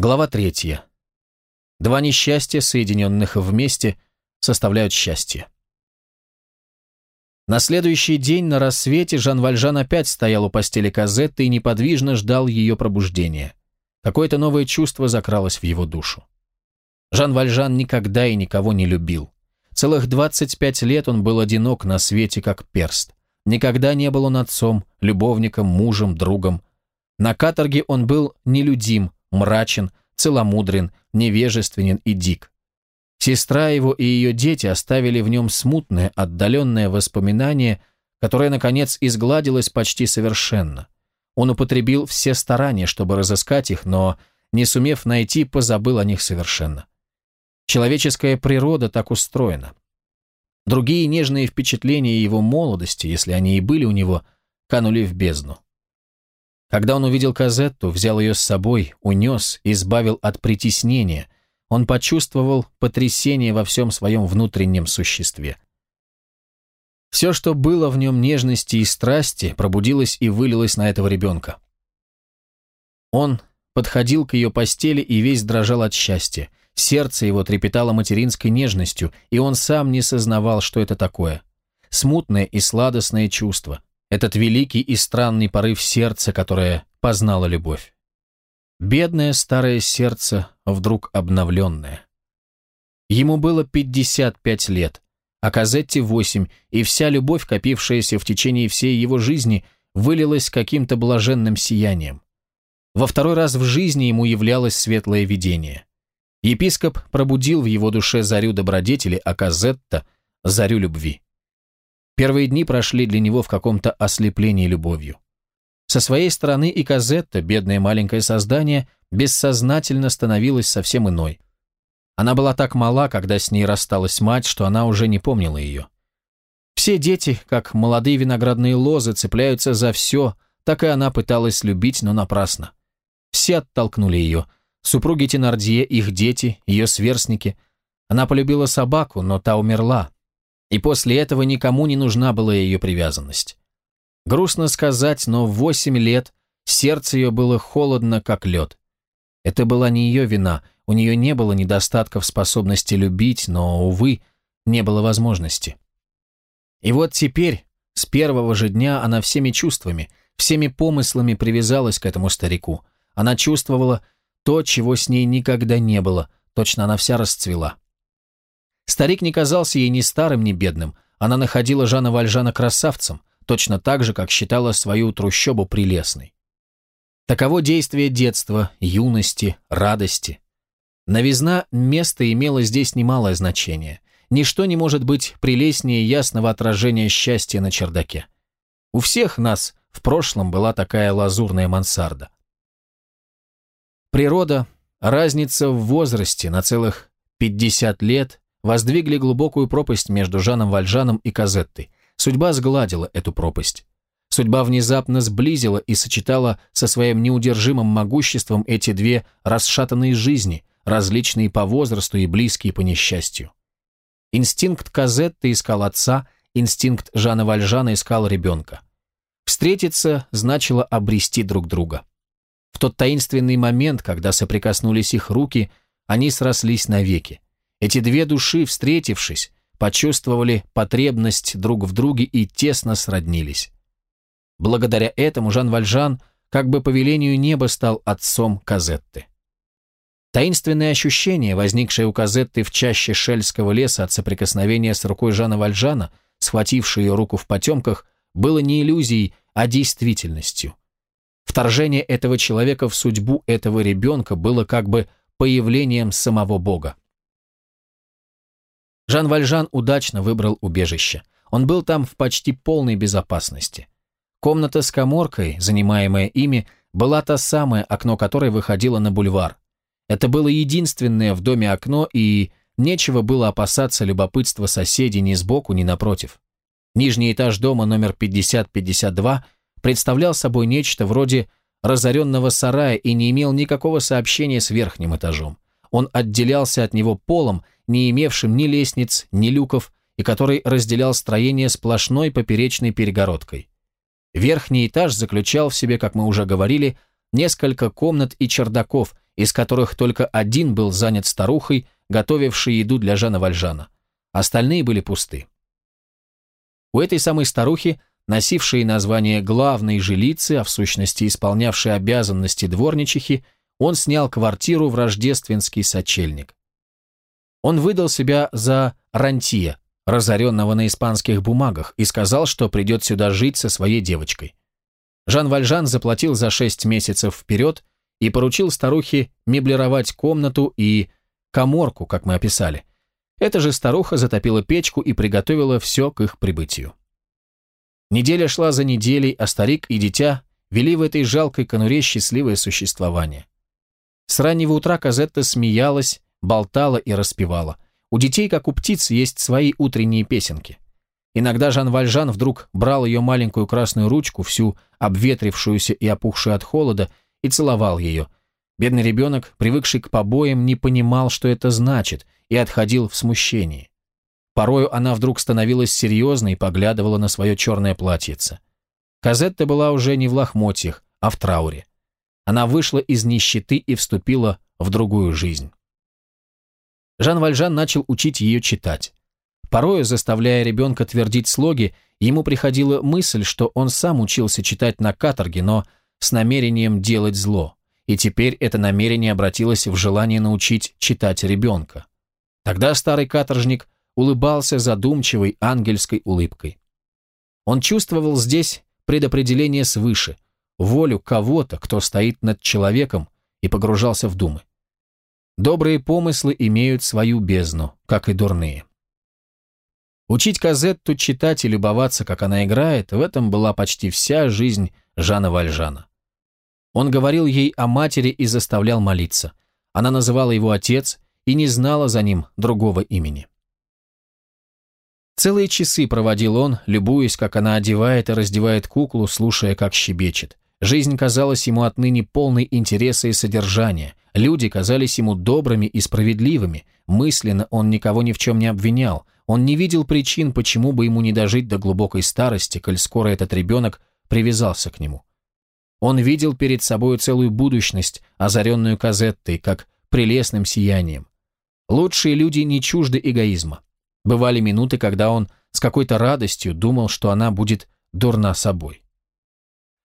Глава третья. Два несчастья, соединенных вместе, составляют счастье. На следующий день на рассвете Жан Вальжан опять стоял у постели Казетты и неподвижно ждал ее пробуждения. Какое-то новое чувство закралось в его душу. Жан Вальжан никогда и никого не любил. Целых 25 лет он был одинок на свете, как перст. Никогда не был он отцом, любовником, мужем, другом. На каторге он был нелюдим, мрачен, целомудрен, невежественен и дик. Сестра его и ее дети оставили в нем смутное, отдаленное воспоминание, которое, наконец, изгладилось почти совершенно. Он употребил все старания, чтобы разыскать их, но, не сумев найти, позабыл о них совершенно. Человеческая природа так устроена. Другие нежные впечатления его молодости, если они и были у него, канули в бездну. Когда он увидел Казетту, взял ее с собой, унес, избавил от притеснения, он почувствовал потрясение во всем своем внутреннем существе. Все, что было в нем нежности и страсти, пробудилось и вылилось на этого ребенка. Он подходил к ее постели и весь дрожал от счастья. Сердце его трепетало материнской нежностью, и он сам не сознавал, что это такое. Смутное и сладостное чувство, этот великий и странный порыв сердца, которое познало любовь. Бедное старое сердце, вдруг обновленное. Ему было 55 лет, а Казетти 8, и вся любовь, копившаяся в течение всей его жизни, вылилась каким-то блаженным сиянием. Во второй раз в жизни ему являлось светлое видение. Епископ пробудил в его душе зарю добродетели, а Казетта – зарю любви. Первые дни прошли для него в каком-то ослеплении любовью. Со своей стороны и Казетта, бедное маленькое создание, бессознательно становилась совсем иной. Она была так мала, когда с ней рассталась мать, что она уже не помнила ее. Все дети, как молодые виноградные лозы, цепляются за все, так и она пыталась любить, но напрасно. Все оттолкнули ее – Супруги Тенардье, их дети, ее сверстники. Она полюбила собаку, но та умерла. И после этого никому не нужна была ее привязанность. Грустно сказать, но в восемь лет сердце ее было холодно, как лед. Это была не ее вина, у нее не было недостатков способности любить, но, увы, не было возможности. И вот теперь, с первого же дня, она всеми чувствами, всеми помыслами привязалась к этому старику. Она чувствовала, то, чего с ней никогда не было, точно она вся расцвела. Старик не казался ей ни старым, ни бедным, она находила Жана Вальжана красавцем, точно так же, как считала свою трущобу прелестной. Таково действие детства, юности, радости. Новизна места имела здесь немалое значение. Ничто не может быть прелестнее ясного отражения счастья на чердаке. У всех нас в прошлом была такая лазурная мансарда. Природа, разница в возрасте на целых 50 лет воздвигли глубокую пропасть между Жаном Вальжаном и Казеттой. Судьба сгладила эту пропасть. Судьба внезапно сблизила и сочетала со своим неудержимым могуществом эти две расшатанные жизни, различные по возрасту и близкие по несчастью. Инстинкт Казетты искал отца, инстинкт Жана Вальжана искал ребенка. Встретиться значило обрести друг друга. В тот таинственный момент, когда соприкоснулись их руки, они срослись навеки. Эти две души, встретившись, почувствовали потребность друг в друге и тесно сроднились. Благодаря этому Жан Вальжан как бы по велению неба стал отцом Казетты. Таинственное ощущение, возникшее у Казетты в чаще шельского леса от соприкосновения с рукой Жана Вальжана, схватившей ее руку в потемках, было не иллюзией, а действительностью. Вторжение этого человека в судьбу этого ребенка было как бы появлением самого Бога. Жан Вальжан удачно выбрал убежище. Он был там в почти полной безопасности. Комната с коморкой, занимаемая ими, была та самая, окно которой выходило на бульвар. Это было единственное в доме окно, и нечего было опасаться любопытства соседей ни сбоку, ни напротив. Нижний этаж дома номер 5052 представлял собой нечто вроде разоренного сарая и не имел никакого сообщения с верхним этажом. Он отделялся от него полом, не имевшим ни лестниц, ни люков, и который разделял строение сплошной поперечной перегородкой. Верхний этаж заключал в себе, как мы уже говорили, несколько комнат и чердаков, из которых только один был занят старухой, готовившей еду для Жана Вальжана. Остальные были пусты. У этой самой старухи, носившей название главной жилицы, а в сущности исполнявшей обязанности дворничихи, он снял квартиру в рождественский сочельник. Он выдал себя за рантье, разоренного на испанских бумагах, и сказал, что придет сюда жить со своей девочкой. Жан Вальжан заплатил за шесть месяцев вперед и поручил старухе меблировать комнату и коморку, как мы описали. Эта же старуха затопила печку и приготовила все к их прибытию. Неделя шла за неделей, а старик и дитя вели в этой жалкой конуре счастливое существование. С раннего утра Казетта смеялась, болтала и распевала. У детей, как у птиц, есть свои утренние песенки. Иногда Жан Вальжан вдруг брал ее маленькую красную ручку, всю обветрившуюся и опухшую от холода, и целовал ее. Бедный ребенок, привыкший к побоям, не понимал, что это значит, и отходил в смущении. Порою она вдруг становилась серьезной и поглядывала на свое черное платьице. Казетта была уже не в лохмотьях, а в трауре. Она вышла из нищеты и вступила в другую жизнь. Жан Вальжан начал учить ее читать. Порою, заставляя ребенка твердить слоги, ему приходила мысль, что он сам учился читать на каторге, но с намерением делать зло, и теперь это намерение обратилось в желание научить читать ребенка. Тогда старый каторжник улыбался задумчивой ангельской улыбкой. Он чувствовал здесь предопределение свыше, волю кого-то, кто стоит над человеком, и погружался в думы. Добрые помыслы имеют свою бездну, как и дурные. Учить Казетту читать и любоваться, как она играет, в этом была почти вся жизнь Жана Вальжана. Он говорил ей о матери и заставлял молиться. Она называла его отец и не знала за ним другого имени. Целые часы проводил он, любуясь, как она одевает и раздевает куклу, слушая, как щебечет. Жизнь казалась ему отныне полной интереса и содержания. Люди казались ему добрыми и справедливыми. Мысленно он никого ни в чем не обвинял. Он не видел причин, почему бы ему не дожить до глубокой старости, коль скоро этот ребенок привязался к нему. Он видел перед собой целую будущность, озаренную Казеттой, как прелестным сиянием. Лучшие люди не чужды эгоизма. Бывали минуты, когда он с какой-то радостью думал, что она будет дурна собой.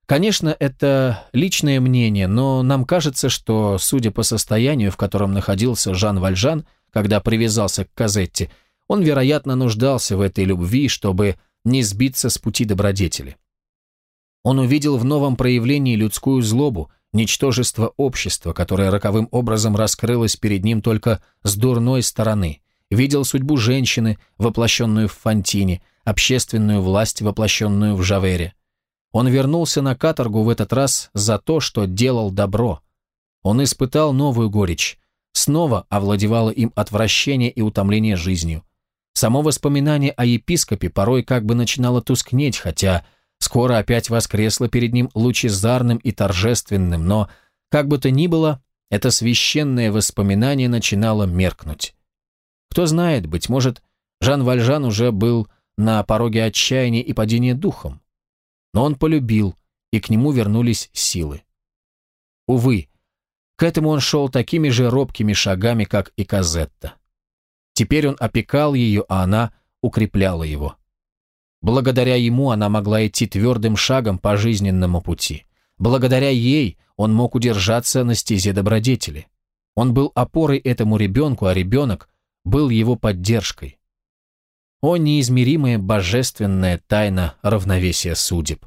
Конечно, это личное мнение, но нам кажется, что, судя по состоянию, в котором находился Жан Вальжан, когда привязался к Казетте, он, вероятно, нуждался в этой любви, чтобы не сбиться с пути добродетели. Он увидел в новом проявлении людскую злобу, ничтожество общества, которое роковым образом раскрылось перед ним только с дурной стороны, видел судьбу женщины, воплощенную в Фонтине, общественную власть, воплощенную в Жавере. Он вернулся на каторгу в этот раз за то, что делал добро. Он испытал новую горечь. Снова овладевало им отвращение и утомление жизнью. Само воспоминание о епископе порой как бы начинало тускнеть, хотя скоро опять воскресло перед ним лучезарным и торжественным, но, как бы то ни было, это священное воспоминание начинало меркнуть. Кто знает, быть может, Жан Вальжан уже был на пороге отчаяния и падения духом но он полюбил, и к нему вернулись силы. Увы, к этому он шел такими же робкими шагами, как и Казетта. Теперь он опекал ее, а она укрепляла его. Благодаря ему она могла идти твердым шагом по жизненному пути. Благодаря ей он мог удержаться на стезе добродетели. Он был опорой этому ребенку, а ребенок был его поддержкой. О неизмеримая божественная тайна равновесия судеб!